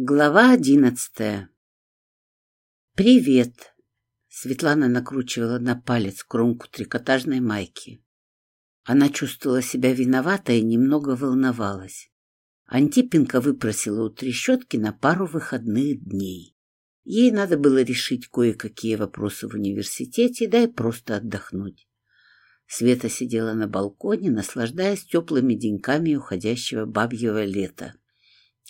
Глава одиннадцатая «Привет!» Светлана накручивала на палец кромку трикотажной майки. Она чувствовала себя виноватой и немного волновалась. Антипенко выпросила у Трещотки на пару выходных дней. Ей надо было решить кое-какие вопросы в университете, да и просто отдохнуть. Света сидела на балконе, наслаждаясь теплыми деньками уходящего бабьего лета.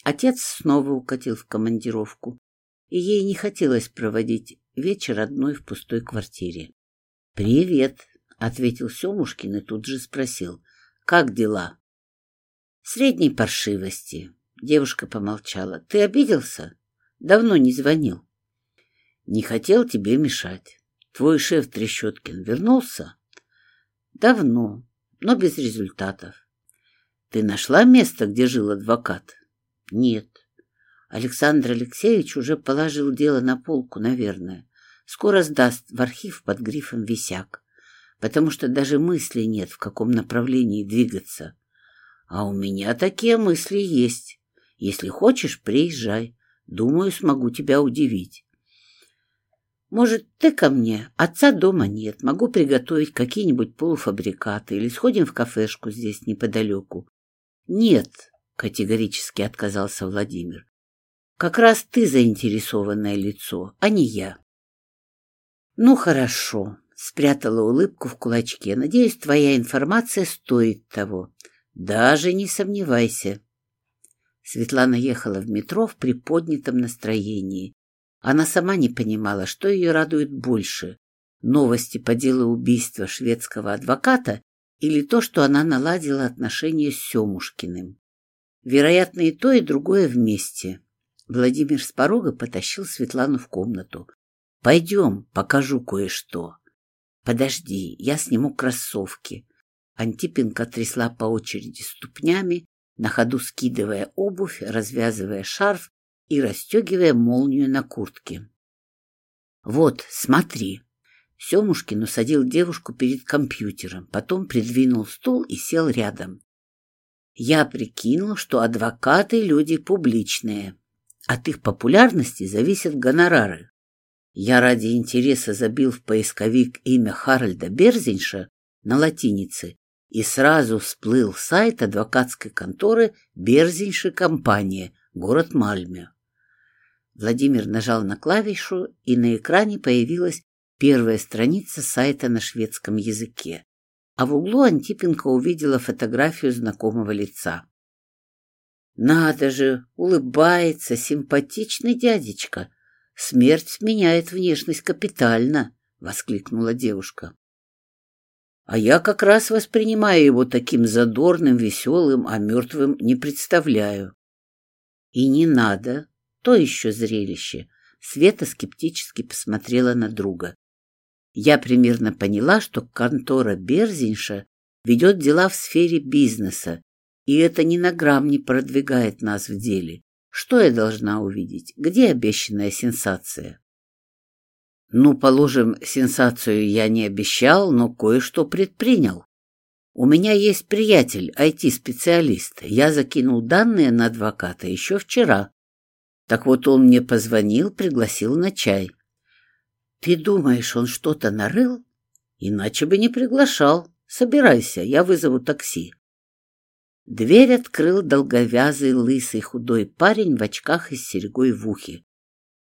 Отец снова укатил в командировку, и ей не хотелось проводить вечер одной в пустой квартире. «Привет», — ответил Семушкин и тут же спросил, «как дела?» «Средней паршивости», — девушка помолчала. «Ты обиделся? Давно не звонил». «Не хотел тебе мешать. Твой шеф Трещоткин вернулся?» «Давно, но без результатов». «Ты нашла место, где жил адвокат?» Нет. Александр Алексеевич уже положил дело на полку, наверное. Скоро сдаст в архив под грифом «Висяк», потому что даже мысли нет, в каком направлении двигаться. А у меня такие мысли есть. Если хочешь, приезжай. Думаю, смогу тебя удивить. Может, ты ко мне? Отца дома нет. Могу приготовить какие-нибудь полуфабрикаты или сходим в кафешку здесь неподалеку. Нет, категорически отказался Владимир. Как раз ты заинтересованное лицо, а не я. Ну, хорошо, спрятала улыбку в кулачке. Надеюсь, твоя информация стоит того. Даже не сомневайся. Светлана ехала в метро в приподнятом настроении. Она сама не понимала, что ее радует больше — новости по делу убийства шведского адвоката или то, что она наладила отношения с Семушкиным. Вероятно, и то, и другое вместе. Владимир с порога потащил Светлану в комнату. «Пойдем, покажу кое-что». «Подожди, я сниму кроссовки». Антипенко трясла по очереди ступнями, на ходу скидывая обувь, развязывая шарф и расстегивая молнию на куртке. «Вот, смотри». Семушкин усадил девушку перед компьютером, потом придвинул стул и сел рядом. Я прикинул, что адвокаты — люди публичные. От их популярности зависят гонорары. Я ради интереса забил в поисковик имя Харальда Берзинша на латинице и сразу всплыл сайт адвокатской конторы Берзинши компания, город Мальме. Владимир нажал на клавишу, и на экране появилась первая страница сайта на шведском языке а в углу Антипенко увидела фотографию знакомого лица. «Надо же, улыбается симпатичный дядечка. Смерть меняет внешность капитально», — воскликнула девушка. «А я как раз воспринимаю его таким задорным, веселым, а мертвым не представляю». «И не надо, то еще зрелище», — Света скептически посмотрела на друга. Я примерно поняла, что контора Берзинша ведет дела в сфере бизнеса, и это ни на грамм не продвигает нас в деле. Что я должна увидеть? Где обещанная сенсация? Ну, положим, сенсацию я не обещал, но кое-что предпринял. У меня есть приятель, IT-специалист. Я закинул данные на адвоката еще вчера. Так вот он мне позвонил, пригласил на чай. Ты думаешь, он что-то нарыл? Иначе бы не приглашал. Собирайся, я вызову такси. Дверь открыл долговязый, лысый, худой парень в очках и с серьгой в ухе.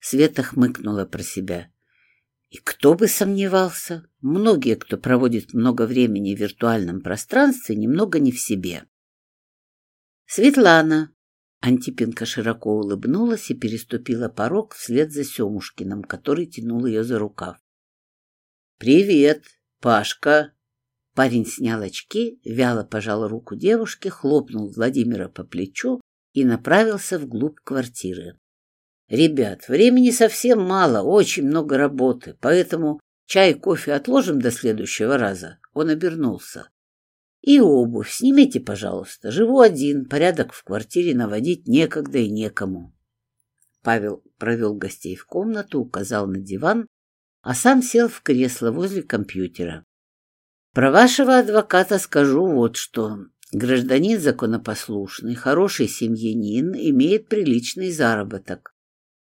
Света хмыкнула про себя. И кто бы сомневался, многие, кто проводит много времени в виртуальном пространстве, немного не в себе. Светлана, Антипенко широко улыбнулась и переступила порог вслед за Семушкиным, который тянул ее за рукав. «Привет, Пашка!» Парень снял очки, вяло пожал руку девушке, хлопнул Владимира по плечу и направился вглубь квартиры. «Ребят, времени совсем мало, очень много работы, поэтому чай и кофе отложим до следующего раза». Он обернулся. И обувь снимите, пожалуйста. Живу один, порядок в квартире наводить некогда и некому. Павел провел гостей в комнату, указал на диван, а сам сел в кресло возле компьютера. Про вашего адвоката скажу вот что. Гражданин законопослушный, хороший семьянин, имеет приличный заработок.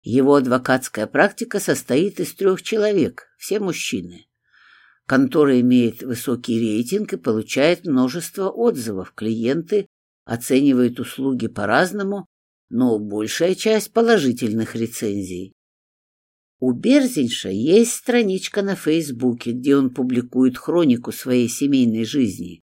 Его адвокатская практика состоит из трех человек, все мужчины. Контора имеет высокий рейтинг и получает множество отзывов. Клиенты оценивают услуги по-разному, но большая часть положительных рецензий. У Берзинша есть страничка на Фейсбуке, где он публикует хронику своей семейной жизни.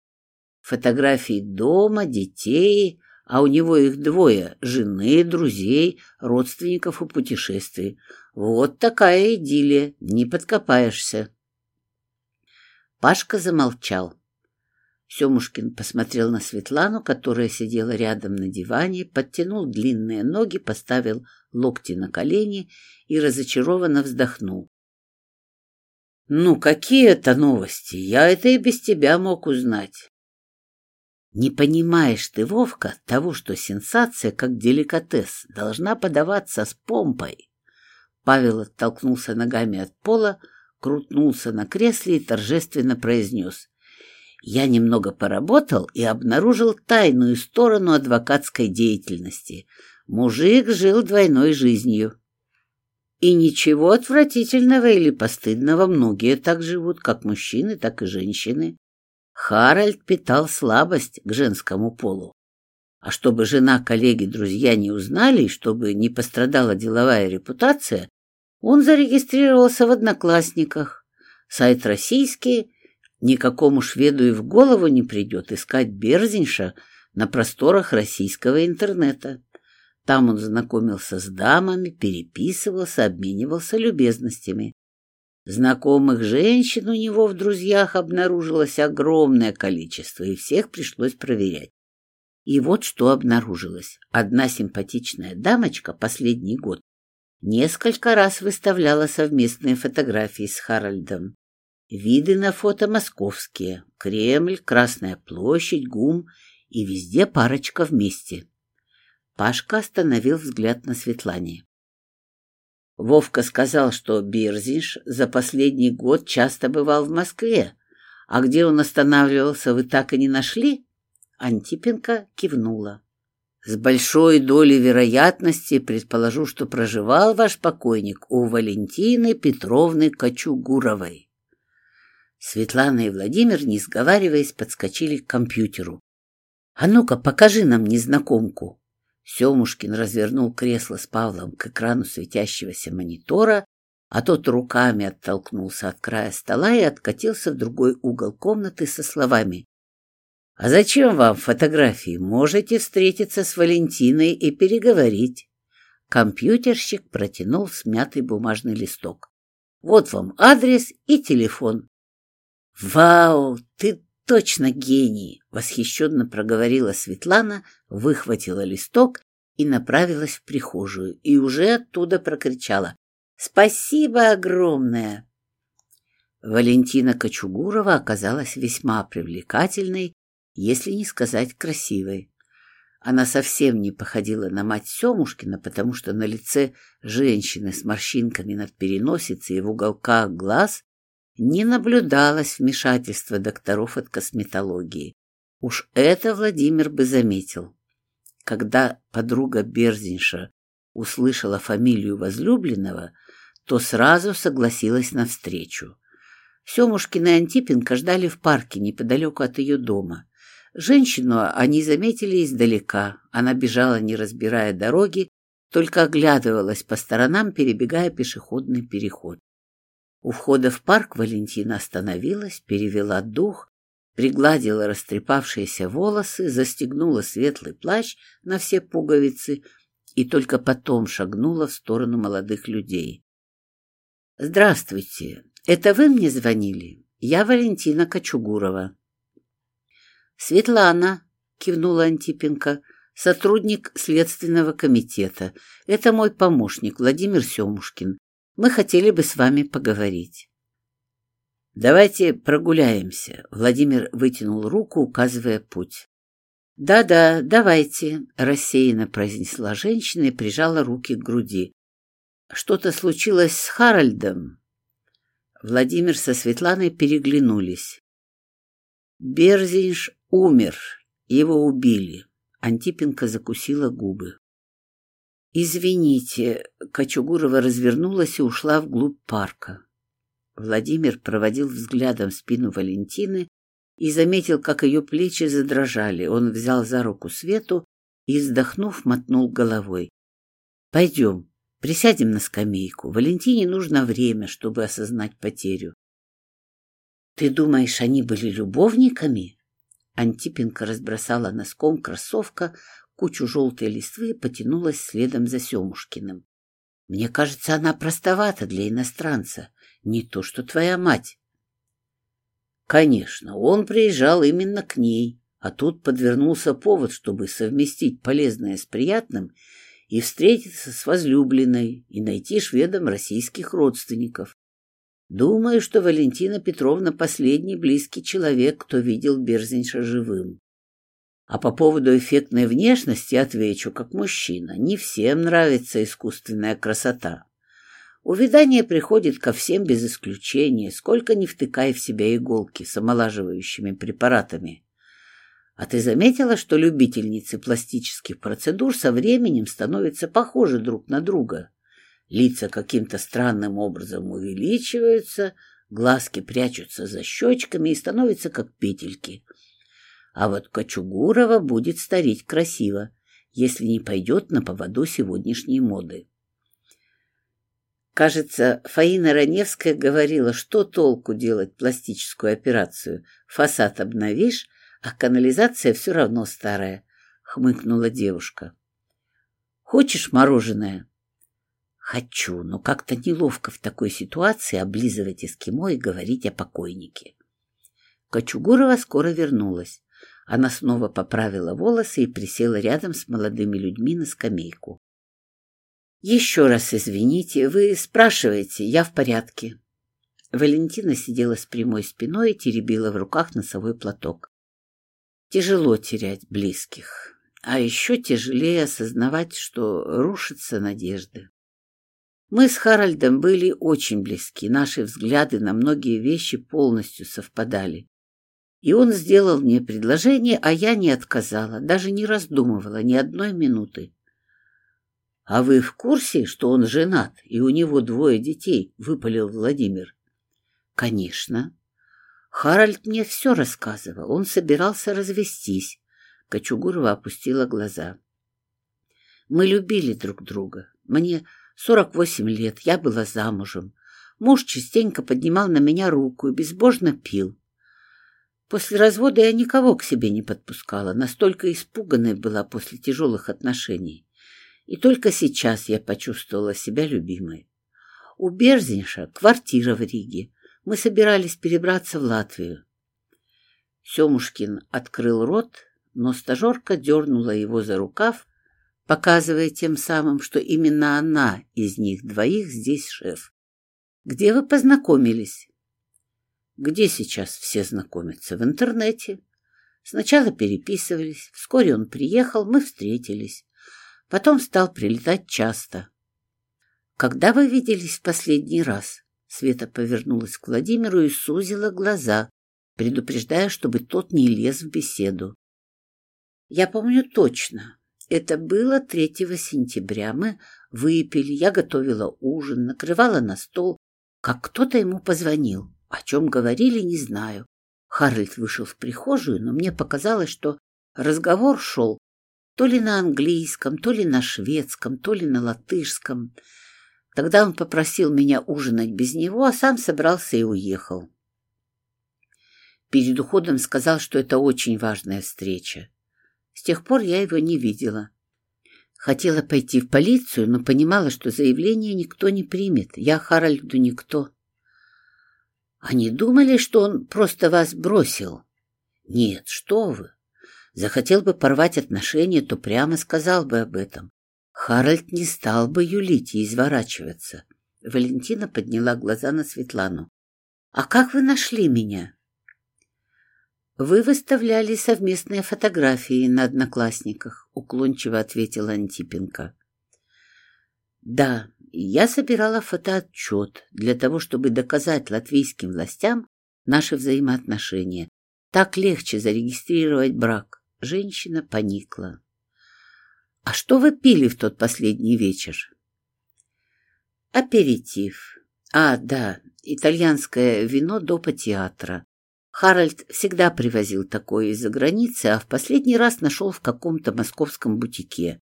Фотографии дома, детей, а у него их двое – жены, друзей, родственников и путешествий. Вот такая идиллия, не подкопаешься. Пашка замолчал. Семушкин посмотрел на Светлану, которая сидела рядом на диване, подтянул длинные ноги, поставил локти на колени и разочарованно вздохнул. «Ну, какие это новости? Я это и без тебя мог узнать». «Не понимаешь ты, Вовка, того, что сенсация, как деликатес, должна подаваться с помпой». Павел оттолкнулся ногами от пола, крутнулся на кресле и торжественно произнес. «Я немного поработал и обнаружил тайную сторону адвокатской деятельности. Мужик жил двойной жизнью». И ничего отвратительного или постыдного, многие так живут, как мужчины, так и женщины. Харальд питал слабость к женскому полу. А чтобы жена, коллеги, друзья не узнали, и чтобы не пострадала деловая репутация, он зарегистрировался в Одноклассниках. Сайт российский, никакому шведу и в голову не придет искать Берзинша на просторах российского интернета. Там он знакомился с дамами, переписывался, обменивался любезностями. Знакомых женщин у него в друзьях обнаружилось огромное количество, и всех пришлось проверять. И вот что обнаружилось. Одна симпатичная дамочка последний год несколько раз выставляла совместные фотографии с Харальдом. Виды на фото московские. Кремль, Красная площадь, ГУМ и везде парочка вместе. Пашка остановил взгляд на Светлане. Вовка сказал, что Бирзиш за последний год часто бывал в Москве. А где он останавливался, вы так и не нашли? Антипенко кивнула. С большой долей вероятности предположу, что проживал ваш покойник у Валентины Петровны Кочугуровой. Светлана и Владимир, не сговариваясь, подскочили к компьютеру. — А ну-ка, покажи нам незнакомку. Семушкин развернул кресло с Павлом к экрану светящегося монитора, а тот руками оттолкнулся от края стола и откатился в другой угол комнаты со словами. «А зачем вам фотографии? Можете встретиться с Валентиной и переговорить». Компьютерщик протянул смятый бумажный листок. «Вот вам адрес и телефон». «Вау, ты точно гений!» — восхищенно проговорила Светлана, выхватила листок и направилась в прихожую, и уже оттуда прокричала «Спасибо огромное!» Валентина Кочугурова оказалась весьма привлекательной, если не сказать красивой. Она совсем не походила на мать Семушкина, потому что на лице женщины с морщинками над переносицей и в уголках глаз не наблюдалось вмешательства докторов от косметологии. Уж это Владимир бы заметил. Когда подруга Берзинша услышала фамилию возлюбленного, то сразу согласилась на встречу. Семушкина и Антипенко ждали в парке неподалеку от ее дома. Женщину они заметили издалека. Она бежала, не разбирая дороги, только оглядывалась по сторонам, перебегая пешеходный переход. У входа в парк Валентина остановилась, перевела дух, пригладила растрепавшиеся волосы, застегнула светлый плащ на все пуговицы и только потом шагнула в сторону молодых людей. «Здравствуйте. Это вы мне звонили? Я Валентина Кочугурова». «Светлана», — кивнула Антипенко, — «сотрудник Следственного комитета. Это мой помощник Владимир Семушкин. Мы хотели бы с вами поговорить. Давайте прогуляемся. Владимир вытянул руку, указывая путь. Да-да, давайте, рассеянно произнесла женщина и прижала руки к груди. Что-то случилось с Харальдом? Владимир со Светланой переглянулись. Берзинш умер, Его убили. Антипенко закусила губы. «Извините», — Кочугурова развернулась и ушла вглубь парка. Владимир проводил взглядом спину Валентины и заметил, как ее плечи задрожали. Он взял за руку Свету и, вздохнув, мотнул головой. «Пойдем, присядем на скамейку. Валентине нужно время, чтобы осознать потерю». «Ты думаешь, они были любовниками?» Антипенко разбросала носком кроссовка кучу желтой листвы потянулась следом за Семушкиным. «Мне кажется, она простовата для иностранца, не то что твоя мать». Конечно, он приезжал именно к ней, а тут подвернулся повод, чтобы совместить полезное с приятным и встретиться с возлюбленной и найти шведам российских родственников. Думаю, что Валентина Петровна последний близкий человек, кто видел Берзинша живым. А по поводу эффектной внешности отвечу как мужчина. Не всем нравится искусственная красота. Увядание приходит ко всем без исключения, сколько не втыкай в себя иголки с омолаживающими препаратами. А ты заметила, что любительницы пластических процедур со временем становятся похожи друг на друга? Лица каким-то странным образом увеличиваются, глазки прячутся за щечками и становятся как петельки. А вот Кочугурова будет стареть красиво, если не пойдет на поводу сегодняшней моды. Кажется, Фаина Раневская говорила, что толку делать пластическую операцию. Фасад обновишь, а канализация все равно старая, — хмыкнула девушка. — Хочешь мороженое? Хочу, но как-то неловко в такой ситуации облизывать эскимо и говорить о покойнике. Кочугурова скоро вернулась. Она снова поправила волосы и присела рядом с молодыми людьми на скамейку. «Еще раз извините, вы спрашиваете, я в порядке». Валентина сидела с прямой спиной и теребила в руках носовой платок. Тяжело терять близких, а еще тяжелее осознавать, что рушатся надежды. Мы с Харальдом были очень близки, наши взгляды на многие вещи полностью совпадали. И он сделал мне предложение, а я не отказала, даже не раздумывала ни одной минуты. — А вы в курсе, что он женат, и у него двое детей? — выпалил Владимир. — Конечно. Харальд мне все рассказывал. Он собирался развестись. Кочугурова опустила глаза. Мы любили друг друга. Мне Сорок восемь лет, я была замужем. Муж частенько поднимал на меня руку и безбожно пил. После развода я никого к себе не подпускала, настолько испуганной была после тяжелых отношений. И только сейчас я почувствовала себя любимой. У Берзинша квартира в Риге. Мы собирались перебраться в Латвию. Семушкин открыл рот, но стажерка дернула его за рукав показывая тем самым, что именно она из них двоих здесь шеф. Где вы познакомились? Где сейчас все знакомятся? В интернете. Сначала переписывались, вскоре он приехал, мы встретились. Потом стал прилетать часто. Когда вы виделись в последний раз? Света повернулась к Владимиру и сузила глаза, предупреждая, чтобы тот не лез в беседу. Я помню точно. Это было 3 сентября. Мы выпили, я готовила ужин, накрывала на стол, как кто-то ему позвонил. О чем говорили, не знаю. Харальд вышел в прихожую, но мне показалось, что разговор шел то ли на английском, то ли на шведском, то ли на латышском. Тогда он попросил меня ужинать без него, а сам собрался и уехал. Перед уходом сказал, что это очень важная встреча. С тех пор я его не видела. Хотела пойти в полицию, но понимала, что заявление никто не примет. Я Харальду никто. Они думали, что он просто вас бросил. Нет, что вы. Захотел бы порвать отношения, то прямо сказал бы об этом. Харальд не стал бы юлить и изворачиваться. Валентина подняла глаза на Светлану. «А как вы нашли меня?» «Вы выставляли совместные фотографии на Одноклассниках», — уклончиво ответила Антипенко. «Да, я собирала фотоотчет для того, чтобы доказать латвийским властям наши взаимоотношения. Так легче зарегистрировать брак. Женщина поникла. «А что вы пили в тот последний вечер?» «Аперитив. А, да, итальянское вино допа театра. Харальд всегда привозил такое из-за границы, а в последний раз нашел в каком-то московском бутике.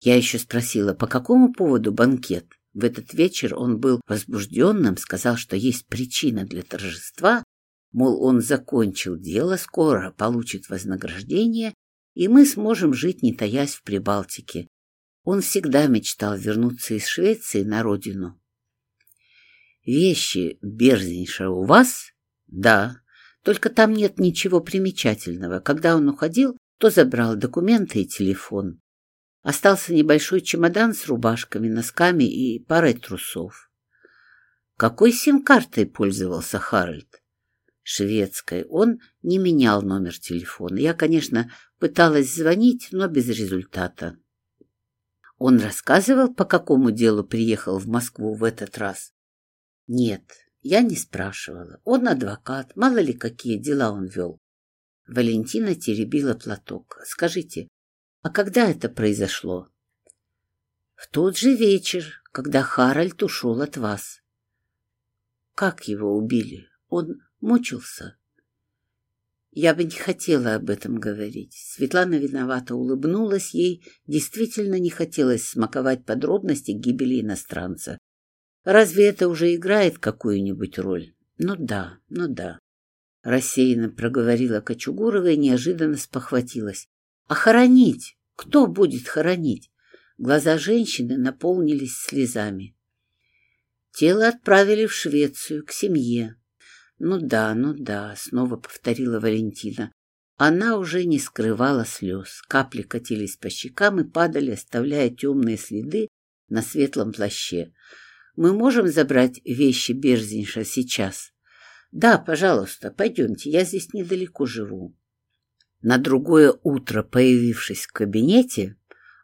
Я еще спросила, по какому поводу банкет. В этот вечер он был возбужденным, сказал, что есть причина для торжества, мол, он закончил дело, скоро получит вознаграждение, и мы сможем жить, не таясь в Прибалтике. Он всегда мечтал вернуться из Швеции на родину. «Вещи Берзинша у вас?» «Да. Только там нет ничего примечательного. Когда он уходил, то забрал документы и телефон. Остался небольшой чемодан с рубашками, носками и парой трусов. Какой сим-картой пользовался Харальд? Шведской. Он не менял номер телефона. Я, конечно, пыталась звонить, но без результата. Он рассказывал, по какому делу приехал в Москву в этот раз? Нет, я не спрашивала. Он адвокат, мало ли какие дела он вел. Валентина теребила платок. Скажите, а когда это произошло? В тот же вечер, когда Харальд ушел от вас. Как его убили? Он мучился? Я бы не хотела об этом говорить. Светлана виновато улыбнулась ей. Действительно не хотелось смаковать подробности гибели иностранца. Разве это уже играет какую-нибудь роль? Ну да, ну да. Рассеянно проговорила Кочугурова и неожиданно спохватилась. А хоронить? Кто будет хоронить? Глаза женщины наполнились слезами. Тело отправили в Швецию, к семье. Ну да, ну да, снова повторила Валентина. Она уже не скрывала слез. Капли катились по щекам и падали, оставляя темные следы на светлом плаще. Мы можем забрать вещи Берзинша сейчас? Да, пожалуйста, пойдемте, я здесь недалеко живу. На другое утро, появившись в кабинете,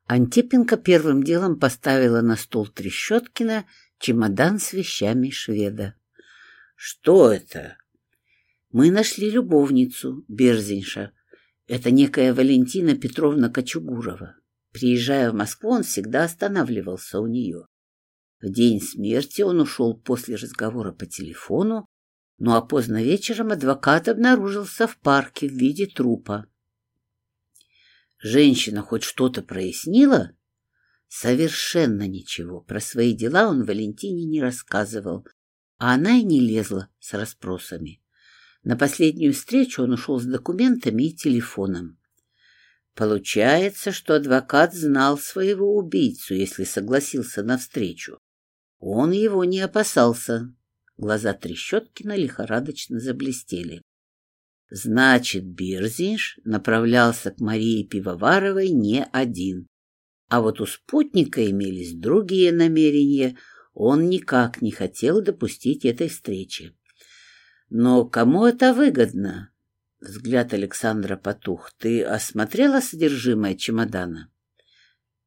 Антипенко первым делом поставила на стол Трещоткина чемодан с вещами шведа. Что это? Мы нашли любовницу, Берзинша. Это некая Валентина Петровна Кочугурова. Приезжая в Москву, он всегда останавливался у нее. В день смерти он ушел после разговора по телефону, ну а поздно вечером адвокат обнаружился в парке в виде трупа. Женщина хоть что-то прояснила? Совершенно ничего. Про свои дела он Валентине не рассказывал, а она и не лезла с расспросами. На последнюю встречу он ушел с документами и телефоном. Получается, что адвокат знал своего убийцу, если согласился на встречу. Он его не опасался. Глаза Трещоткина лихорадочно заблестели. Значит, Бирзинш направлялся к Марии Пивоваровой не один. А вот у спутника имелись другие намерения — он никак не хотел допустить этой встречи. Но кому это выгодно? Взгляд Александра потух. Ты осмотрела содержимое чемодана?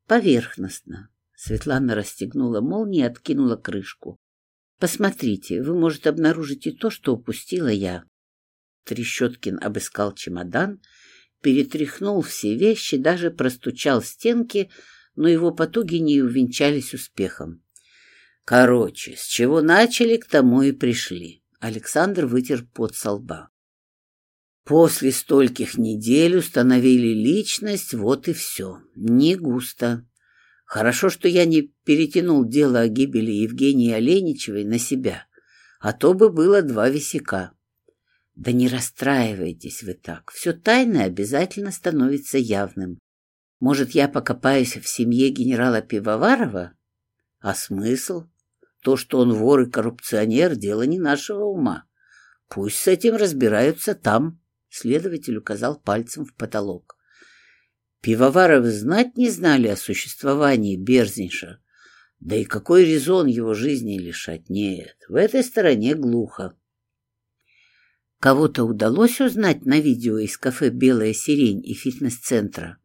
Поверхностно. Светлана расстегнула молнию и откинула крышку. Посмотрите, вы, может, обнаружить и то, что упустила я. Трещоткин обыскал чемодан, перетряхнул все вещи, даже простучал стенки, но его потуги не увенчались успехом. Короче, с чего начали, к тому и пришли. Александр вытер пот со лба. После стольких недель установили личность, вот и все. Не густо. Хорошо, что я не перетянул дело о гибели Евгении Оленичевой на себя, а то бы было два висяка. Да не расстраивайтесь вы так. Все тайное обязательно становится явным. Может, я покопаюсь в семье генерала Пивоварова? А смысл? То, что он вор и коррупционер, дело не нашего ума. Пусть с этим разбираются там. Следователь указал пальцем в потолок. Пивоваровы знать не знали о существовании Берзинша. Да и какой резон его жизни лишать? Нет, в этой стороне глухо. Кого-то удалось узнать на видео из кафе «Белая сирень» и фитнес-центра.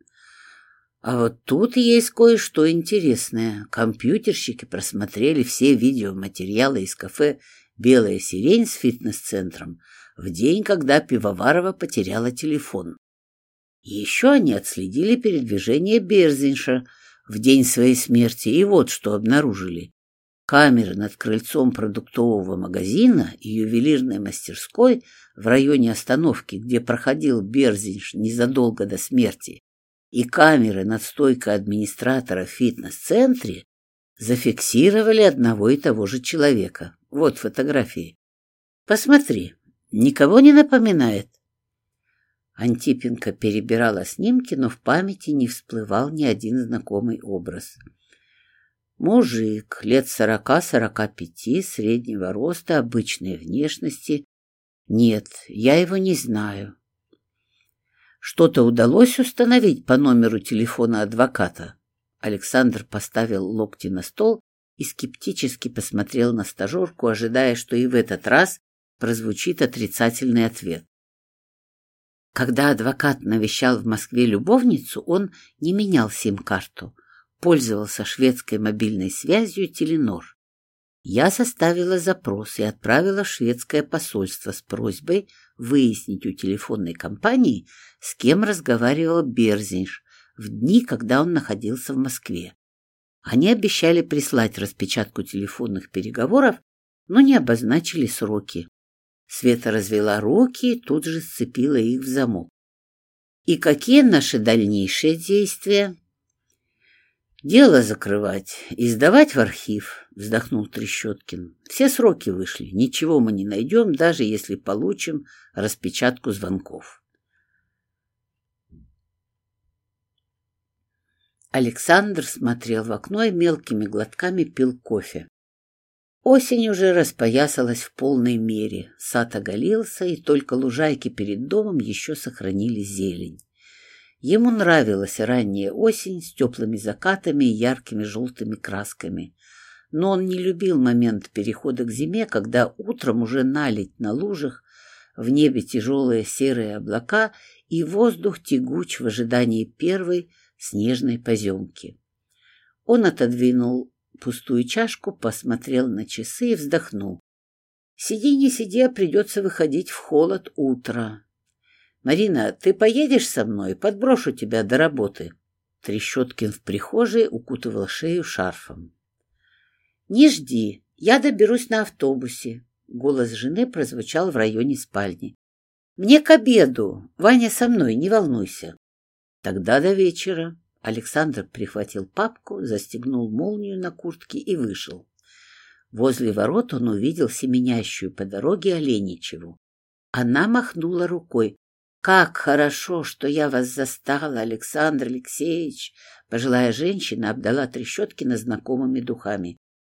А вот тут есть кое-что интересное. Компьютерщики просмотрели все видеоматериалы из кафе «Белая сирень» с фитнес-центром в день, когда Пивоварова потеряла телефон. Еще они отследили передвижение Берзинша в день своей смерти, и вот что обнаружили. Камеры над крыльцом продуктового магазина и ювелирной мастерской в районе остановки, где проходил Берзинш незадолго до смерти, и камеры над стойкой администратора в фитнес-центре зафиксировали одного и того же человека. Вот фотографии. Посмотри, никого не напоминает? Антипенко перебирала снимки, но в памяти не всплывал ни один знакомый образ. Мужик, лет сорока-сорока пяти, среднего роста, обычной внешности. Нет, я его не знаю. Что-то удалось установить по номеру телефона адвоката? Александр поставил локти на стол и скептически посмотрел на стажерку, ожидая, что и в этот раз прозвучит отрицательный ответ. Когда адвокат навещал в Москве любовницу, он не менял сим-карту, пользовался шведской мобильной связью Теленор. Я составила запрос и отправила в шведское посольство с просьбой выяснить у телефонной компании, с кем разговаривал Берзинш в дни, когда он находился в Москве. Они обещали прислать распечатку телефонных переговоров, но не обозначили сроки. Света развела руки и тут же сцепила их в замок. «И какие наши дальнейшие действия?» «Дело закрывать и сдавать в архив», — вздохнул Трещоткин. «Все сроки вышли, ничего мы не найдем, даже если получим распечатку звонков». Александр смотрел в окно и мелкими глотками пил кофе. Осень уже распоясалась в полной мере, сад оголился, и только лужайки перед домом еще сохранили зелень. Ему нравилась ранняя осень с теплыми закатами и яркими желтыми красками. Но он не любил момент перехода к зиме, когда утром уже налить на лужах, в небе тяжелые серые облака и воздух тягуч в ожидании первой снежной поземки. Он отодвинул пустую чашку, посмотрел на часы и вздохнул. Сиди, не сиди, а придется выходить в холод утра. Марина, ты поедешь со мной? Подброшу тебя до работы. Трещоткин в прихожей укутывал шею шарфом. Не жди, я доберусь на автобусе. Голос жены прозвучал в районе спальни. Мне к обеду. Ваня со мной, не волнуйся. Тогда до вечера. Александр прихватил папку, застегнул молнию на куртке и вышел. Возле ворот он увидел семенящую по дороге Оленичеву. Она махнула рукой. «Как хорошо, что я вас застала, Александр Алексеевич!» Пожилая женщина обдала Трещоткина знакомыми духами.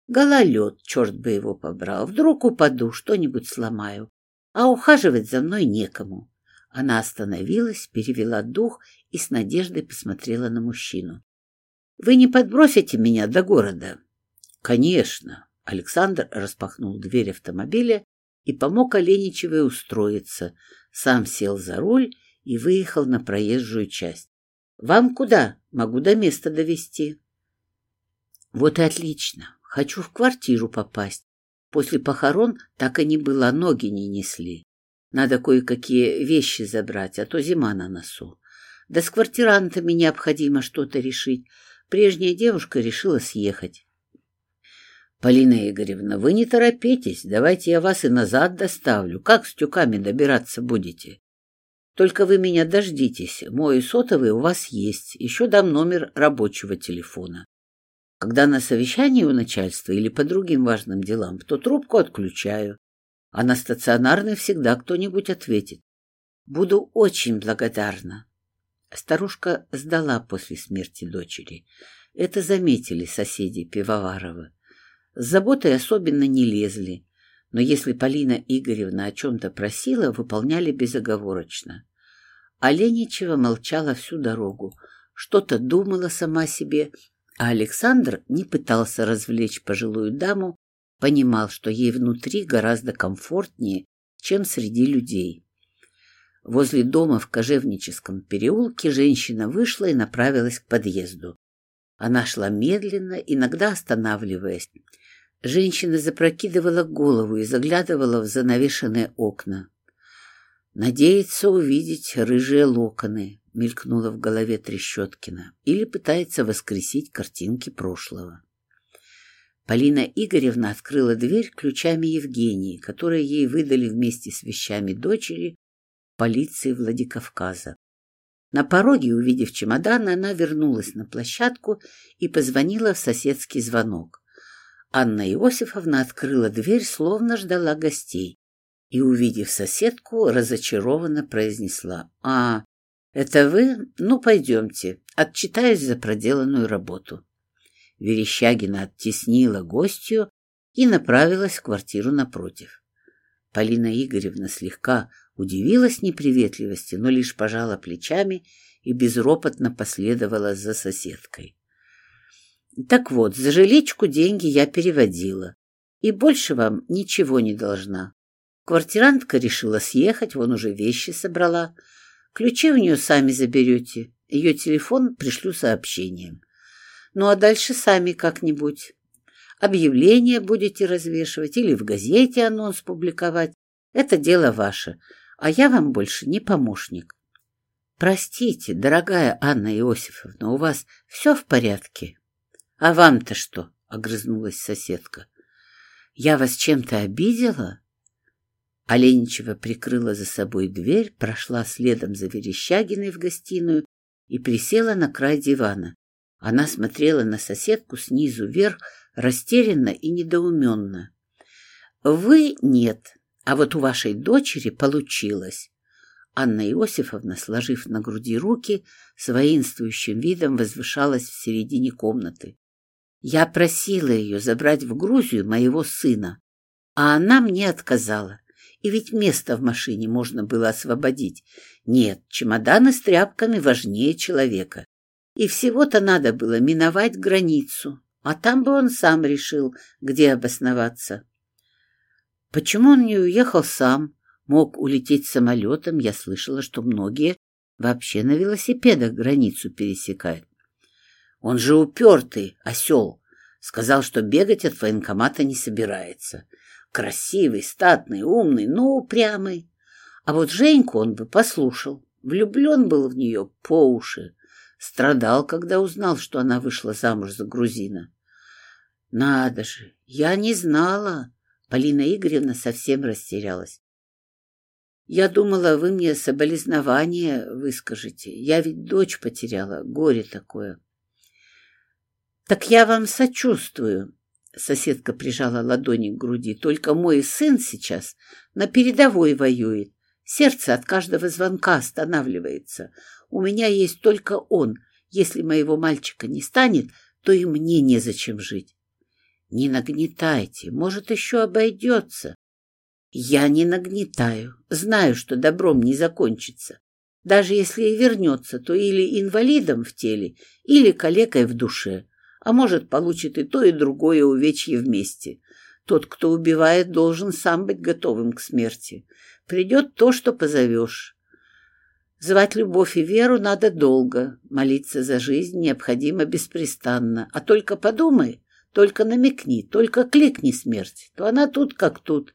«Гололед, черт бы его побрал! Вдруг упаду, что-нибудь сломаю. А ухаживать за мной некому. Она остановилась, перевела дух и с надеждой посмотрела на мужчину. — Вы не подбросите меня до города? — Конечно. Александр распахнул дверь автомобиля и помог Оленичевой устроиться, сам сел за руль и выехал на проезжую часть. — Вам куда? Могу до места довести. Вот и отлично. Хочу в квартиру попасть. После похорон так и не было, ноги не несли. Надо кое-какие вещи забрать, а то зима на носу. Да с квартирантами необходимо что-то решить. Прежняя девушка решила съехать. Полина Игоревна, вы не торопитесь, давайте я вас и назад доставлю. Как с тюками добираться будете? Только вы меня дождитесь, мой сотовый у вас есть, еще дам номер рабочего телефона. Когда на совещании у начальства или по другим важным делам, то трубку отключаю а на стационарный всегда кто-нибудь ответит. Буду очень благодарна. Старушка сдала после смерти дочери. Это заметили соседи Пивоварова. С заботой особенно не лезли, но если Полина Игоревна о чем-то просила, выполняли безоговорочно. Оленичева молчала всю дорогу, что-то думала сама себе, а Александр не пытался развлечь пожилую даму понимал, что ей внутри гораздо комфортнее, чем среди людей. Возле дома в Кожевническом переулке женщина вышла и направилась к подъезду. Она шла медленно, иногда останавливаясь. Женщина запрокидывала голову и заглядывала в занавешенные окна. Надеется увидеть рыжие локоны, мелькнуло в голове Трещоткина, или пытается воскресить картинки прошлого. Полина Игоревна открыла дверь ключами Евгении, которые ей выдали вместе с вещами дочери полиции Владикавказа. На пороге, увидев чемоданы, она вернулась на площадку и позвонила в соседский звонок. Анна Иосифовна открыла дверь, словно ждала гостей, и, увидев соседку, разочарованно произнесла «А, это вы? Ну, пойдемте, отчитаюсь за проделанную работу». Верещагина оттеснила гостью и направилась в квартиру напротив. Полина Игоревна слегка удивилась неприветливости, но лишь пожала плечами и безропотно последовала за соседкой. Так вот, за жиличку деньги я переводила, и больше вам ничего не должна. Квартирантка решила съехать, вон уже вещи собрала. Ключи у нее сами заберете, ее телефон пришлю сообщением. Ну а дальше сами как-нибудь. Объявление будете развешивать или в газете анонс публиковать. Это дело ваше, а я вам больше не помощник. Простите, дорогая Анна Иосифовна, у вас все в порядке? А вам-то что? — огрызнулась соседка. Я вас чем-то обидела? Оленичева прикрыла за собой дверь, прошла следом за Верещагиной в гостиную и присела на край дивана. Она смотрела на соседку снизу вверх, растерянно и недоуменно. «Вы нет, а вот у вашей дочери получилось». Анна Иосифовна, сложив на груди руки, с воинствующим видом возвышалась в середине комнаты. «Я просила ее забрать в Грузию моего сына, а она мне отказала. И ведь место в машине можно было освободить. Нет, чемоданы с тряпками важнее человека. И всего-то надо было миновать границу, а там бы он сам решил, где обосноваться. Почему он не уехал сам? Мог улететь самолетом, я слышала, что многие вообще на велосипедах границу пересекают. Он же упертый, осел. Сказал, что бегать от военкомата не собирается. Красивый, статный, умный, но упрямый. А вот Женьку он бы послушал. Влюблен был в нее по уши. Страдал, когда узнал, что она вышла замуж за грузина. Надо же, я не знала. Полина Игоревна совсем растерялась. Я думала, вы мне соболезнования выскажете. Я ведь дочь потеряла, горе такое. Так я вам сочувствую. Соседка прижала ладони к груди. Только мой сын сейчас на передовой воюет. Сердце от каждого звонка останавливается. У меня есть только он. Если моего мальчика не станет, то и мне незачем жить. Не нагнетайте, может, еще обойдется. Я не нагнетаю, знаю, что добром не закончится. Даже если и вернется, то или инвалидом в теле, или калекой в душе, а может, получит и то, и другое увечье вместе. Тот, кто убивает, должен сам быть готовым к смерти. Придет то, что позовешь. Звать любовь и веру надо долго, молиться за жизнь необходимо беспрестанно. А только подумай, только намекни, только кликни смерть, то она тут как тут.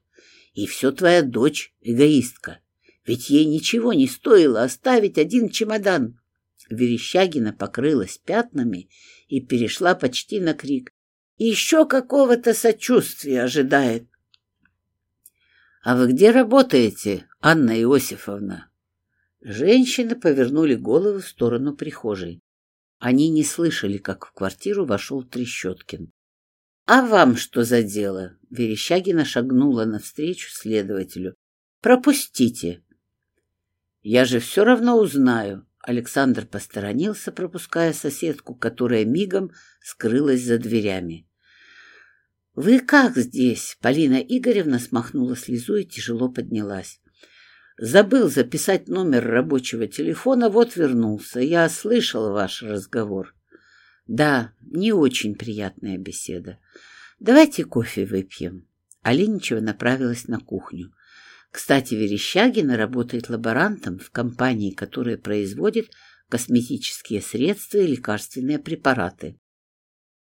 И все твоя дочь эгоистка. Ведь ей ничего не стоило оставить один чемодан. Верещагина покрылась пятнами и перешла почти на крик. Еще какого-то сочувствия ожидает. — А вы где работаете, Анна Иосифовна? Женщины повернули головы в сторону прихожей. Они не слышали, как в квартиру вошел Трещоткин. — А вам что за дело? — Верещагина шагнула навстречу следователю. — Пропустите. — Я же все равно узнаю. Александр посторонился, пропуская соседку, которая мигом скрылась за дверями. — Вы как здесь? — Полина Игоревна смахнула слезу и тяжело поднялась. Забыл записать номер рабочего телефона, вот вернулся. Я слышал ваш разговор. Да, не очень приятная беседа. Давайте кофе выпьем. Оленичева направилась на кухню. Кстати, Верещагина работает лаборантом в компании, которая производит косметические средства и лекарственные препараты.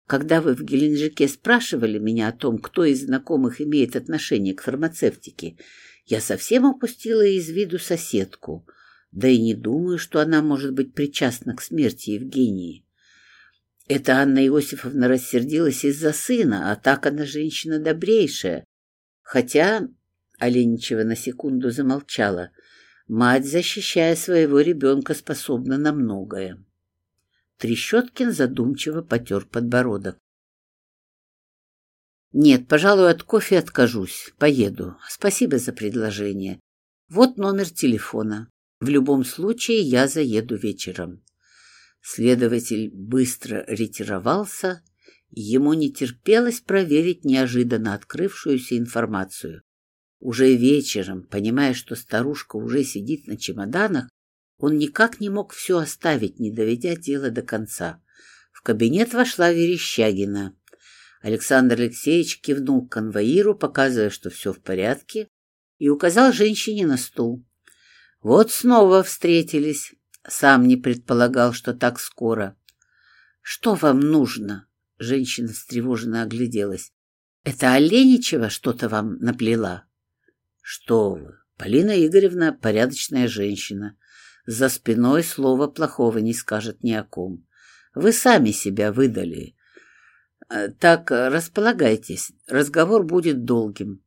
Когда вы в Геленджике спрашивали меня о том, кто из знакомых имеет отношение к фармацевтике, Я совсем опустила из виду соседку, да и не думаю, что она может быть причастна к смерти Евгении. Это Анна Иосифовна рассердилась из-за сына, а так она женщина добрейшая. Хотя, Оленичева на секунду замолчала, мать, защищая своего ребенка, способна на многое. Трещоткин задумчиво потер подбородок. «Нет, пожалуй, от кофе откажусь. Поеду. Спасибо за предложение. Вот номер телефона. В любом случае я заеду вечером». Следователь быстро ретировался, ему не терпелось проверить неожиданно открывшуюся информацию. Уже вечером, понимая, что старушка уже сидит на чемоданах, он никак не мог все оставить, не доведя дело до конца. В кабинет вошла Верещагина. Александр Алексеевич кивнул конвоиру, показывая, что все в порядке, и указал женщине на стул. Вот снова встретились. Сам не предполагал, что так скоро. «Что вам нужно?» Женщина встревоженно огляделась. «Это Оленичева что-то вам наплела?» «Что вы! Полина Игоревна — порядочная женщина. За спиной слова плохого не скажет ни о ком. Вы сами себя выдали. Э, так, располагайтесь, разговор будет долгим.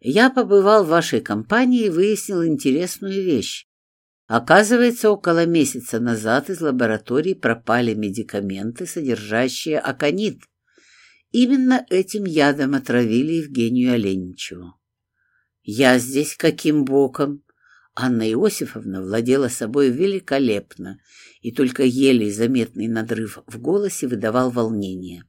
Я побывал в вашей компании и выяснил интересную вещь. Оказывается, около месяца назад из лаборатории пропали медикаменты, содержащие аконит. Именно этим ядом отравили Евгению Оленичеву. Я здесь каким боком? Анна Иосифовна владела собой великолепно, и только еле заметный надрыв в голосе выдавал волнение.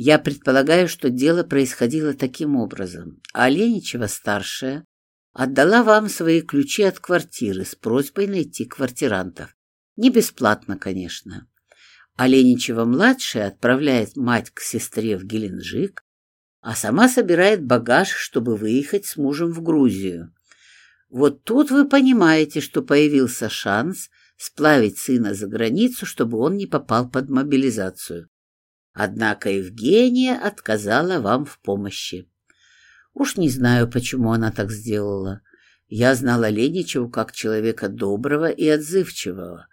Я предполагаю, что дело происходило таким образом. Оленичева-старшая отдала вам свои ключи от квартиры с просьбой найти квартирантов. Не бесплатно, конечно. Оленичева-младшая отправляет мать к сестре в Геленджик, а сама собирает багаж, чтобы выехать с мужем в Грузию. Вот тут вы понимаете, что появился шанс сплавить сына за границу, чтобы он не попал под мобилизацию. Однако Евгения отказала вам в помощи. Уж не знаю, почему она так сделала. Я знала Леничеву как человека доброго и отзывчивого.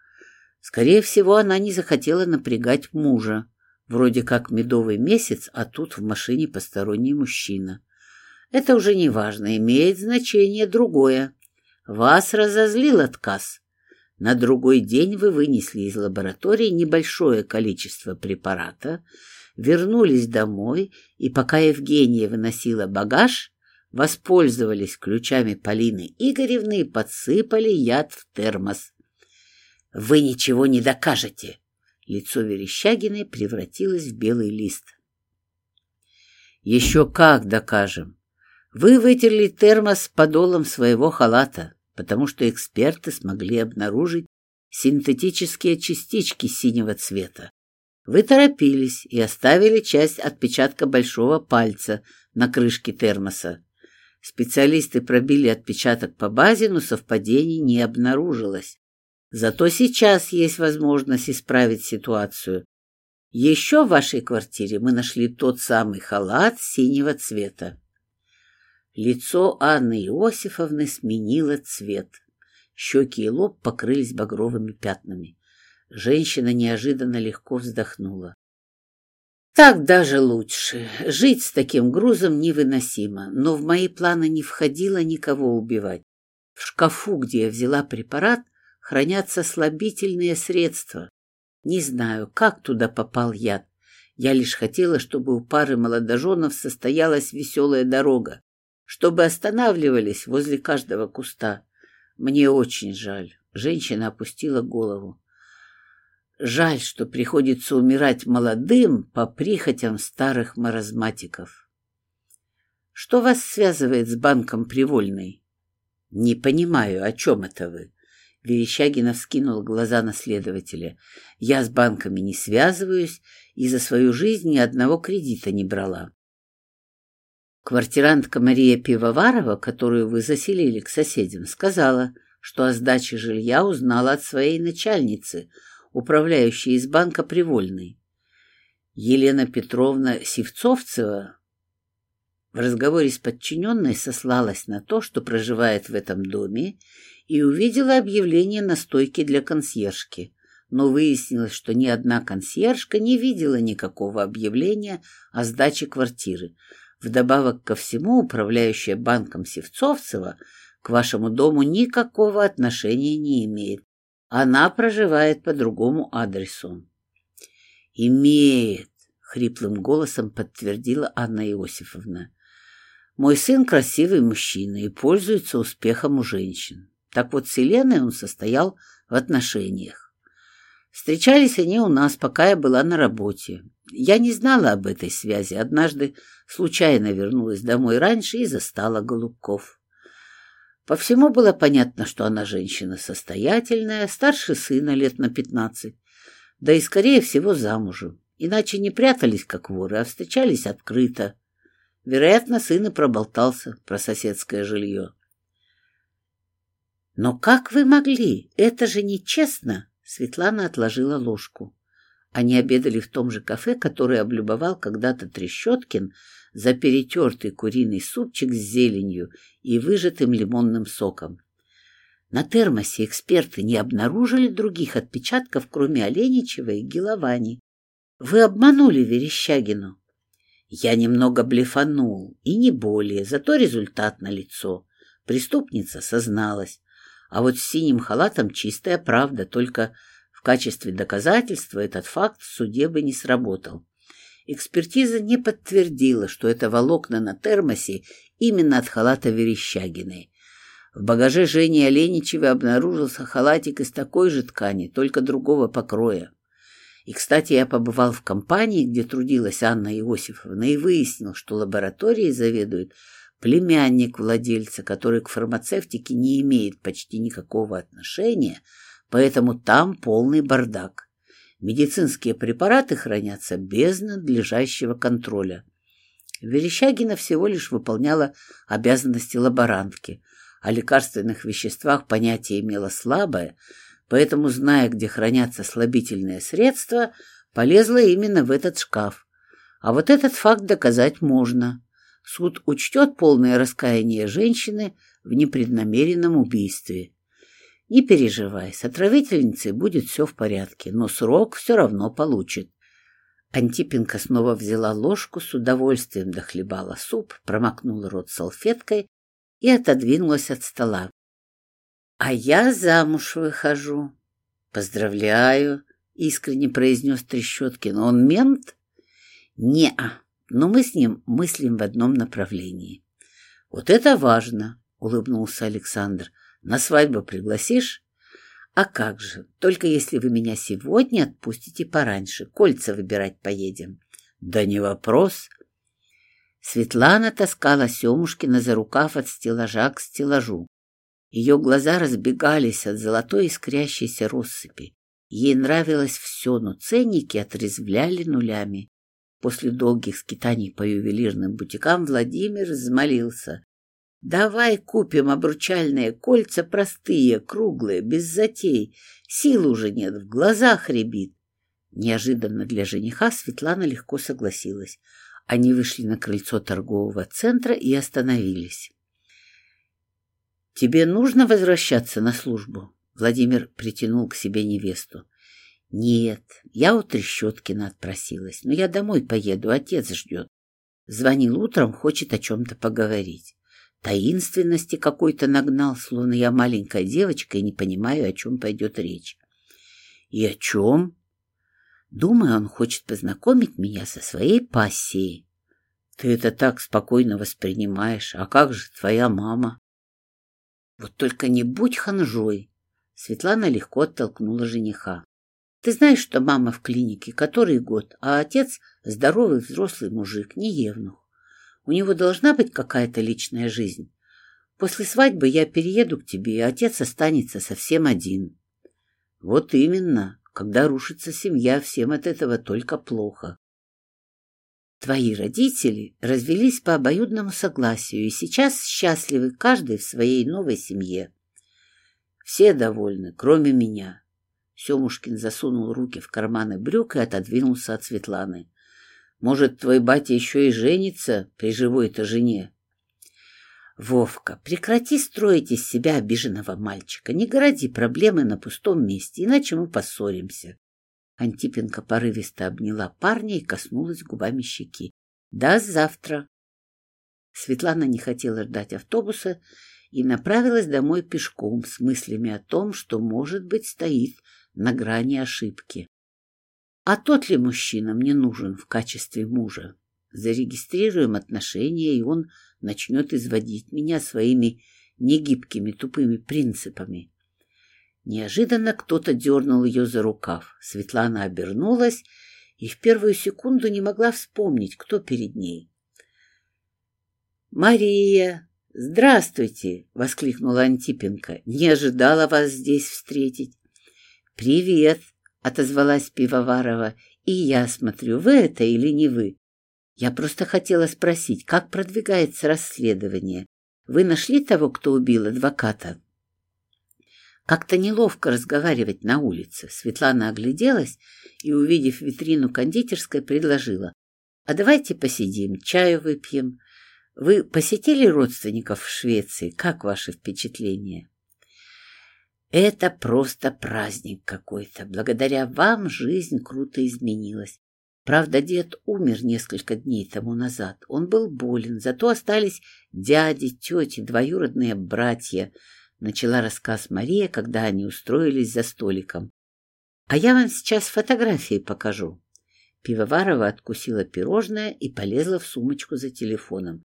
Скорее всего, она не захотела напрягать мужа. Вроде как медовый месяц, а тут в машине посторонний мужчина. Это уже не важно, имеет значение другое. Вас разозлил отказ. На другой день вы вынесли из лаборатории небольшое количество препарата, вернулись домой и, пока Евгения выносила багаж, воспользовались ключами Полины Игоревны и подсыпали яд в термос. «Вы ничего не докажете!» Лицо Верещагиной превратилось в белый лист. «Еще как докажем! Вы вытерли термос подолом своего халата, потому что эксперты смогли обнаружить синтетические частички синего цвета. Вы торопились и оставили часть отпечатка большого пальца на крышке термоса. Специалисты пробили отпечаток по базе, но совпадений не обнаружилось. Зато сейчас есть возможность исправить ситуацию. Еще в вашей квартире мы нашли тот самый халат синего цвета. Лицо Анны Иосифовны сменило цвет. Щеки и лоб покрылись багровыми пятнами. Женщина неожиданно легко вздохнула. Так даже лучше. Жить с таким грузом невыносимо, но в мои планы не входило никого убивать. В шкафу, где я взяла препарат, хранятся слабительные средства. Не знаю, как туда попал яд. Я лишь хотела, чтобы у пары молодоженов состоялась веселая дорога, чтобы останавливались возле каждого куста. Мне очень жаль. Женщина опустила голову. Жаль, что приходится умирать молодым по прихотям старых маразматиков. Что вас связывает с банком Привольной? Не понимаю, о чем это вы? Верещагина вскинул глаза на следователя. Я с банками не связываюсь и за свою жизнь ни одного кредита не брала. Квартирантка Мария Пивоварова, которую вы заселили к соседям, сказала, что о сдаче жилья узнала от своей начальницы – управляющий из банка Привольный. Елена Петровна Севцовцева. В разговоре с подчиненной сослалась на то, что проживает в этом доме, и увидела объявление на стойке для консьержки. Но выяснилось, что ни одна консьержка не видела никакого объявления о сдаче квартиры. Вдобавок ко всему, управляющая банком Севцовцева к вашему дому никакого отношения не имеет. Она проживает по другому адресу. «Имеет», — хриплым голосом подтвердила Анна Иосифовна. «Мой сын красивый мужчина и пользуется успехом у женщин. Так вот, с Еленой он состоял в отношениях. Встречались они у нас, пока я была на работе. Я не знала об этой связи. Однажды случайно вернулась домой раньше и застала Голубков. По всему было понятно, что она женщина состоятельная, старше сына лет на пятнадцать, да и, скорее всего, замужем. Иначе не прятались, как воры, а встречались открыто. Вероятно, сын и проболтался про соседское жилье. «Но как вы могли? Это же нечестно!» Светлана отложила ложку. Они обедали в том же кафе, которое облюбовал когда-то Трещоткин за перетертый куриный супчик с зеленью и выжатым лимонным соком. На термосе эксперты не обнаружили других отпечатков, кроме Оленичева и Геловани. Вы обманули Верещагину. Я немного блефанул, и не более, зато результат налицо. Преступница созналась. А вот с синим халатом чистая правда, только в качестве доказательства этот факт в суде бы не сработал. Экспертиза не подтвердила, что это волокна на термосе именно от халата Верещагиной. В багаже Жени Оленичевой обнаружился халатик из такой же ткани, только другого покроя. И, кстати, я побывал в компании, где трудилась Анна Иосифовна, и выяснил, что лабораторией заведует племянник владельца, который к фармацевтике не имеет почти никакого отношения, поэтому там полный бардак. Медицинские препараты хранятся без надлежащего контроля. Верещагина всего лишь выполняла обязанности лаборантки. О лекарственных веществах понятие имела слабое, поэтому, зная, где хранятся слабительные средства, полезла именно в этот шкаф. А вот этот факт доказать можно. Суд учтет полное раскаяние женщины в непреднамеренном убийстве. Не переживай, с отравительницей будет все в порядке, но срок все равно получит. Антипенко снова взяла ложку, с удовольствием дохлебала суп, промокнула рот салфеткой и отодвинулась от стола. — А я замуж выхожу. — Поздравляю, — искренне произнес Трещоткин. — Он мент? — Не-а но мы с ним мыслим в одном направлении. — Вот это важно, — улыбнулся Александр. — На свадьбу пригласишь? — А как же, только если вы меня сегодня отпустите пораньше, кольца выбирать поедем. — Да не вопрос. Светлана таскала Семушкина за рукав от стеллажа к стеллажу. Ее глаза разбегались от золотой искрящейся россыпи. Ей нравилось все, но ценники отрезвляли нулями. После долгих скитаний по ювелирным бутикам Владимир взмолился. «Давай купим обручальные кольца простые, круглые, без затей. Сил уже нет, в глазах рябит». Неожиданно для жениха Светлана легко согласилась. Они вышли на крыльцо торгового центра и остановились. «Тебе нужно возвращаться на службу?» Владимир притянул к себе невесту. Нет, я у Трещоткина отпросилась, но я домой поеду, отец ждет. Звонил утром, хочет о чем-то поговорить. Таинственности какой-то нагнал, словно я маленькая девочка и не понимаю, о чем пойдет речь. И о чем? Думаю, он хочет познакомить меня со своей пассией. Ты это так спокойно воспринимаешь. А как же твоя мама? Вот только не будь ханжой. Светлана легко оттолкнула жениха. Ты знаешь, что мама в клинике который год, а отец здоровый взрослый мужик, не евнух. У него должна быть какая-то личная жизнь. После свадьбы я перееду к тебе, и отец останется совсем один. Вот именно. Когда рушится семья, всем от этого только плохо. Твои родители развелись по обоюдному согласию и сейчас счастливы каждый в своей новой семье. Все довольны, кроме меня. Семушкин засунул руки в карманы брюк и отодвинулся от Светланы. Может, твой батя еще и женится при живой-то жене? Вовка, прекрати строить из себя обиженного мальчика. Не городи проблемы на пустом месте, иначе мы поссоримся. Антипенко порывисто обняла парня и коснулась губами щеки. До завтра. Светлана не хотела ждать автобуса и направилась домой пешком с мыслями о том, что, может быть, стоит на грани ошибки. А тот ли мужчина мне нужен в качестве мужа? Зарегистрируем отношения, и он начнет изводить меня своими негибкими тупыми принципами. Неожиданно кто-то дернул ее за рукав. Светлана обернулась и в первую секунду не могла вспомнить, кто перед ней. «Мария, здравствуйте!» — воскликнула Антипенко. «Не ожидала вас здесь встретить». «Привет!» — отозвалась Пивоварова. «И я смотрю, вы это или не вы?» «Я просто хотела спросить, как продвигается расследование? Вы нашли того, кто убил адвоката?» Как-то неловко разговаривать на улице. Светлана огляделась и, увидев витрину кондитерской, предложила. «А давайте посидим, чаю выпьем. Вы посетили родственников в Швеции? Как ваши впечатления?» «Это просто праздник какой-то. Благодаря вам жизнь круто изменилась. Правда, дед умер несколько дней тому назад. Он был болен, зато остались дяди, тети, двоюродные братья — начала рассказ Мария, когда они устроились за столиком. А я вам сейчас фотографии покажу. Пивоварова откусила пирожное и полезла в сумочку за телефоном.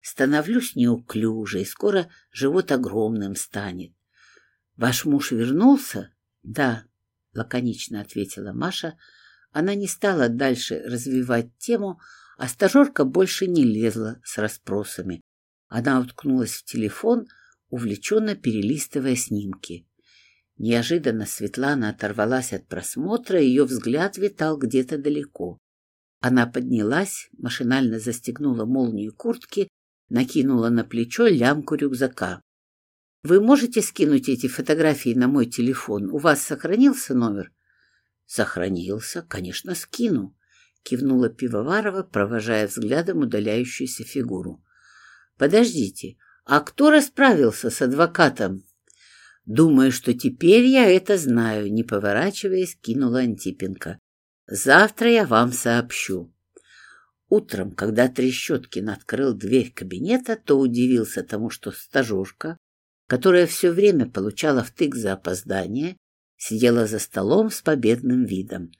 Становлюсь неуклюжей, скоро живот огромным станет. Ваш муж вернулся? Да, лаконично ответила Маша. Она не стала дальше развивать тему, а стажерка больше не лезла с расспросами. Она уткнулась в телефон, увлеченно перелистывая снимки. Неожиданно Светлана оторвалась от просмотра, ее взгляд витал где-то далеко. Она поднялась, машинально застегнула молнию куртки, накинула на плечо лямку рюкзака. «Вы можете скинуть эти фотографии на мой телефон? У вас сохранился номер?» «Сохранился. Конечно, скину», — кивнула Пивоварова, провожая взглядом удаляющуюся фигуру. «Подождите, а кто расправился с адвокатом? Думаю, что теперь я это знаю, не поворачиваясь, кинула Антипенко. Завтра я вам сообщу. Утром, когда Трещоткин открыл дверь кабинета, то удивился тому, что стажерка, которая все время получала втык за опоздание, сидела за столом с победным видом.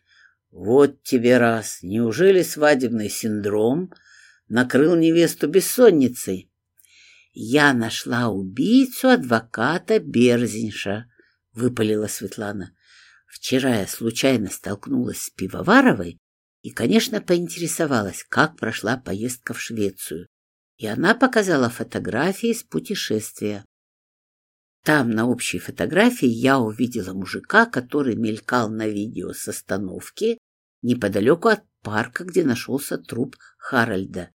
«Вот тебе раз! Неужели свадебный синдром накрыл невесту бессонницей?» «Я нашла убийцу адвоката Берзинша», — выпалила Светлана. «Вчера я случайно столкнулась с Пивоваровой и, конечно, поинтересовалась, как прошла поездка в Швецию. И она показала фотографии с путешествия. Там, на общей фотографии, я увидела мужика, который мелькал на видео с остановки неподалеку от парка, где нашелся труп Харальда.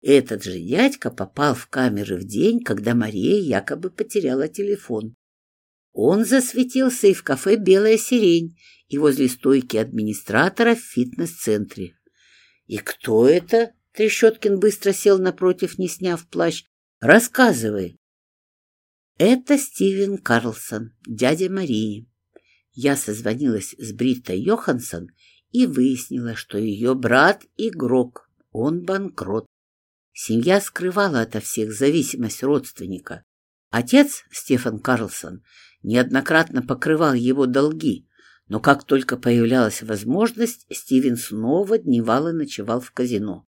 Этот же дядька попал в камеры в день, когда Мария якобы потеряла телефон. Он засветился и в кафе «Белая сирень», и возле стойки администратора в фитнес-центре. «И кто это?» — Трещоткин быстро сел напротив, не сняв плащ. «Рассказывай». «Это Стивен Карлсон, дядя Марии. Я созвонилась с Бриттой Йоханссон и выяснила, что ее брат — игрок, он банкрот. Семья скрывала ото всех зависимость родственника. Отец, Стефан Карлсон, неоднократно покрывал его долги, но как только появлялась возможность, Стивен снова дневал и ночевал в казино.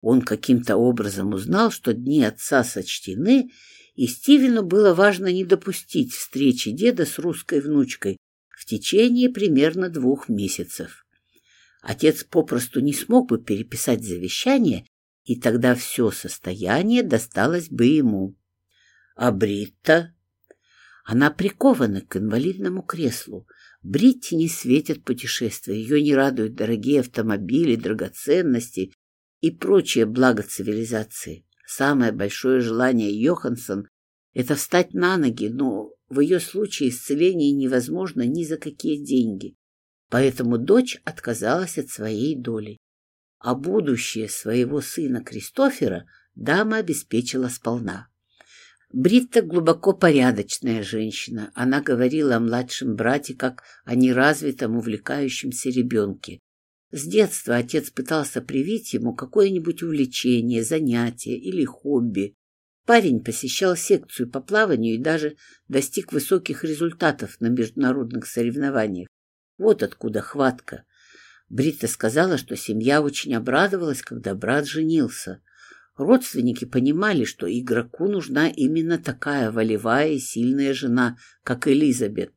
Он каким-то образом узнал, что дни отца сочтены, и Стивену было важно не допустить встречи деда с русской внучкой в течение примерно двух месяцев. Отец попросту не смог бы переписать завещание и тогда все состояние досталось бы ему. А Бритта? Она прикована к инвалидному креслу. Бритте не светят путешествия, ее не радуют дорогие автомобили, драгоценности и прочие блага цивилизации. Самое большое желание Йоханссон — это встать на ноги, но в ее случае исцеление невозможно ни за какие деньги. Поэтому дочь отказалась от своей доли. а будущее своего сына Кристофера дама обеспечила сполна. Бритта глубоко порядочная женщина. Она говорила о младшем брате как о неразвитом, увлекающемся ребенке. С детства отец пытался привить ему какое-нибудь увлечение, занятие или хобби. Парень посещал секцию по плаванию и даже достиг высоких результатов на международных соревнованиях. Вот откуда хватка. Брита сказала, что семья очень обрадовалась, когда брат женился. Родственники понимали, что игроку нужна именно такая волевая и сильная жена, как Элизабет,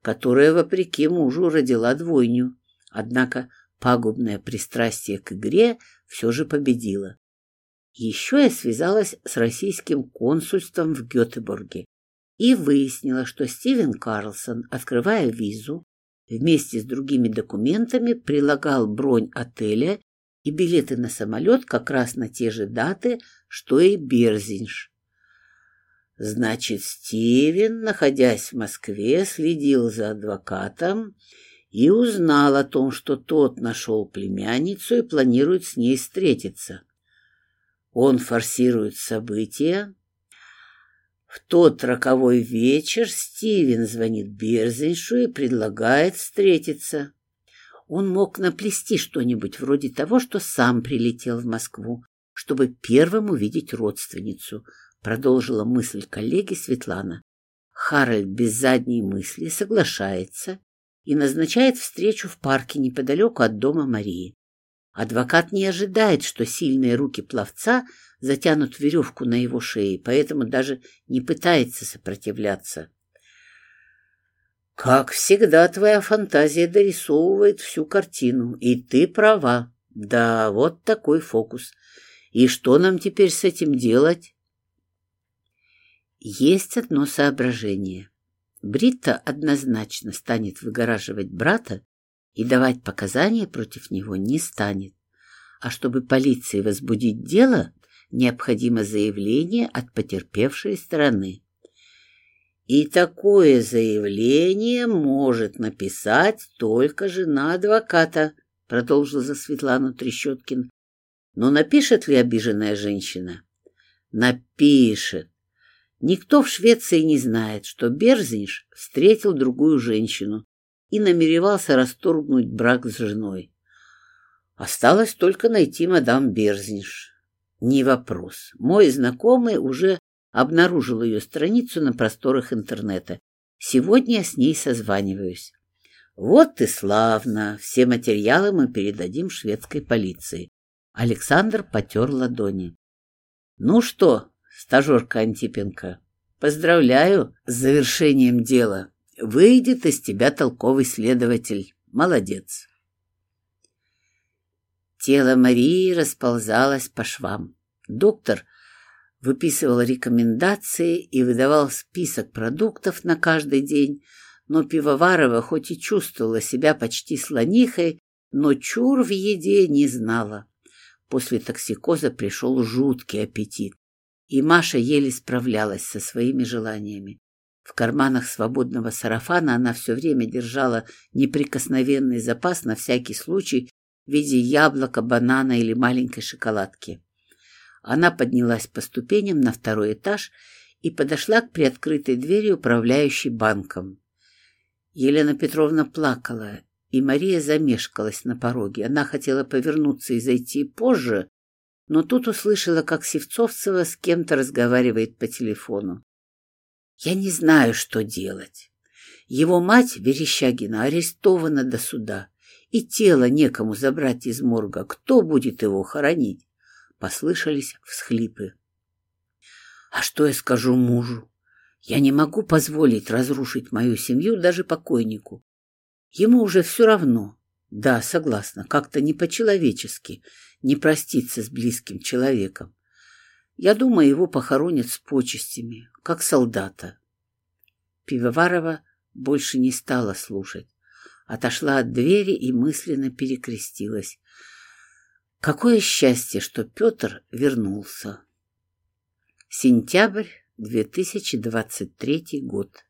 которая, вопреки мужу, родила двойню. Однако пагубное пристрастие к игре все же победило. Еще я связалась с российским консульством в Гетеборге и выяснила, что Стивен Карлсон, открывая визу, вместе с другими документами прилагал бронь отеля и билеты на самолет как раз на те же даты, что и Берзинш. Значит, Стивен, находясь в Москве, следил за адвокатом и узнал о том, что тот нашел племянницу и планирует с ней встретиться. Он форсирует события. В тот роковой вечер Стивен звонит Берзиншу и предлагает встретиться. Он мог наплести что-нибудь вроде того, что сам прилетел в Москву, чтобы первым увидеть родственницу, продолжила мысль коллеги Светлана. Харальд без задней мысли соглашается и назначает встречу в парке неподалеку от дома Марии. Адвокат не ожидает, что сильные руки пловца затянут веревку на его шее, поэтому даже не пытается сопротивляться. Как всегда, твоя фантазия дорисовывает всю картину, и ты права. Да, вот такой фокус. И что нам теперь с этим делать? Есть одно соображение. Бритта однозначно станет выгораживать брата и давать показания против него не станет. А чтобы полиции возбудить дело, необходимо заявление от потерпевшей стороны. И такое заявление может написать только жена адвоката, продолжил за Светлану Трещоткин. Но напишет ли обиженная женщина? Напишет. Никто в Швеции не знает, что Берзинш встретил другую женщину и намеревался расторгнуть брак с женой. Осталось только найти мадам Берзинш. Не вопрос. Мой знакомый уже Обнаружил ее страницу на просторах интернета. Сегодня я с ней созваниваюсь. Вот ты славно. Все материалы мы передадим шведской полиции. Александр потер ладони. Ну что, стажерка Антипенко, поздравляю с завершением дела. Выйдет из тебя толковый следователь. Молодец. Тело Марии расползалось по швам. Доктор выписывал рекомендации и выдавал список продуктов на каждый день, но Пивоварова хоть и чувствовала себя почти слонихой, но чур в еде не знала. После токсикоза пришел жуткий аппетит, и Маша еле справлялась со своими желаниями. В карманах свободного сарафана она все время держала неприкосновенный запас на всякий случай в виде яблока, банана или маленькой шоколадки. Она поднялась по ступеням на второй этаж и подошла к приоткрытой двери управляющей банком. Елена Петровна плакала, и Мария замешкалась на пороге. Она хотела повернуться и зайти позже, но тут услышала, как Севцовцева с кем-то разговаривает по телефону. «Я не знаю, что делать. Его мать, Верещагина, арестована до суда, и тело некому забрать из морга. Кто будет его хоронить? Послышались всхлипы. А что я скажу мужу? Я не могу позволить разрушить мою семью даже покойнику. Ему уже все равно. Да, согласна, как-то не по-человечески не проститься с близким человеком. Я думаю, его похоронят с почестями, как солдата. Пивоварова больше не стала слушать. Отошла от двери и мысленно перекрестилась. Какое счастье, что Петр вернулся. Сентябрь 2023 год.